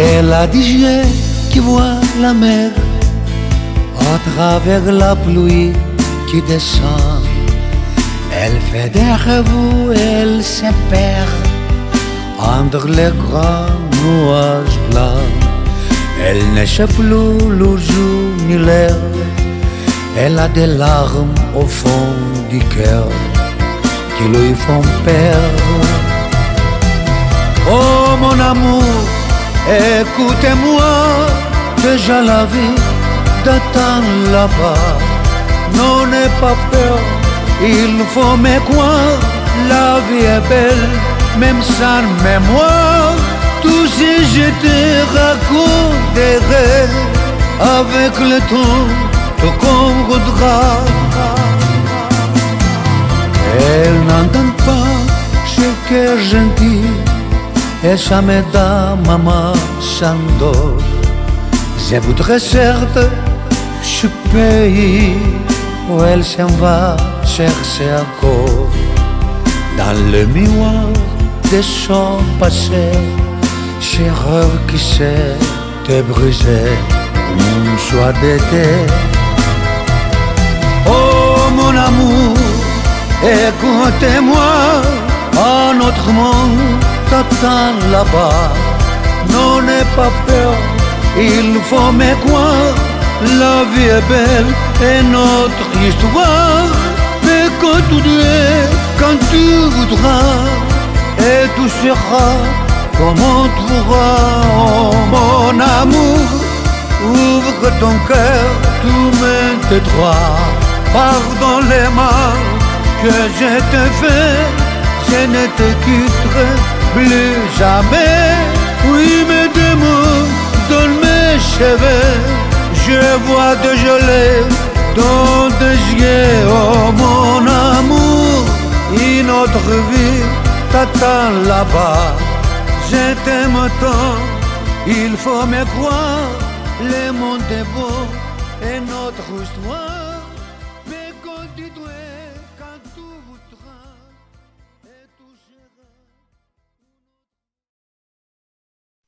Elle a des yeux qui voient la mer à travers la pluie qui descend. Elle fait des rêves elle se perd entre les grands nuages blancs. Elle ne plus le jour ni l'heure. Elle a des larmes au fond du cœur qui lui font perdre. Oh mon amour, écoutez-moi, déjà la vie t'attend là-bas. Non, n'aie pas peur, il faut me croire, la vie est belle, même sans mémoire. Tout si je te raconte des rêves, avec le temps, tout comprendra. Elle n'entend pas ce que je dis et ça me donne maman s'endort. Je voudrais certes ce pays où elle s'en va chercher encore dans le miroir de son passé. Rêve qui s'est brisé un soir d'été. Oh mon amour, écoutez-moi, un autre monde t'attend là-bas. Non, n'aie pas peur, il faut me croire. La vie est belle et notre histoire. Tu es, quand tu voudras, et tout sera comme on trouvera. Oh, mon amour, ouvre ton cœur, tout tes droits. Pardon les mains que je te fais, je ne te quitterai plus jamais. Oui, mais deux mots dans mes cheveux, je vois de gelée dans tes yeux, oh mon amour. Une autre vie t'attend là-bas. Je t'aime tant, il faut me croire. Le monde est beau et notre histoire.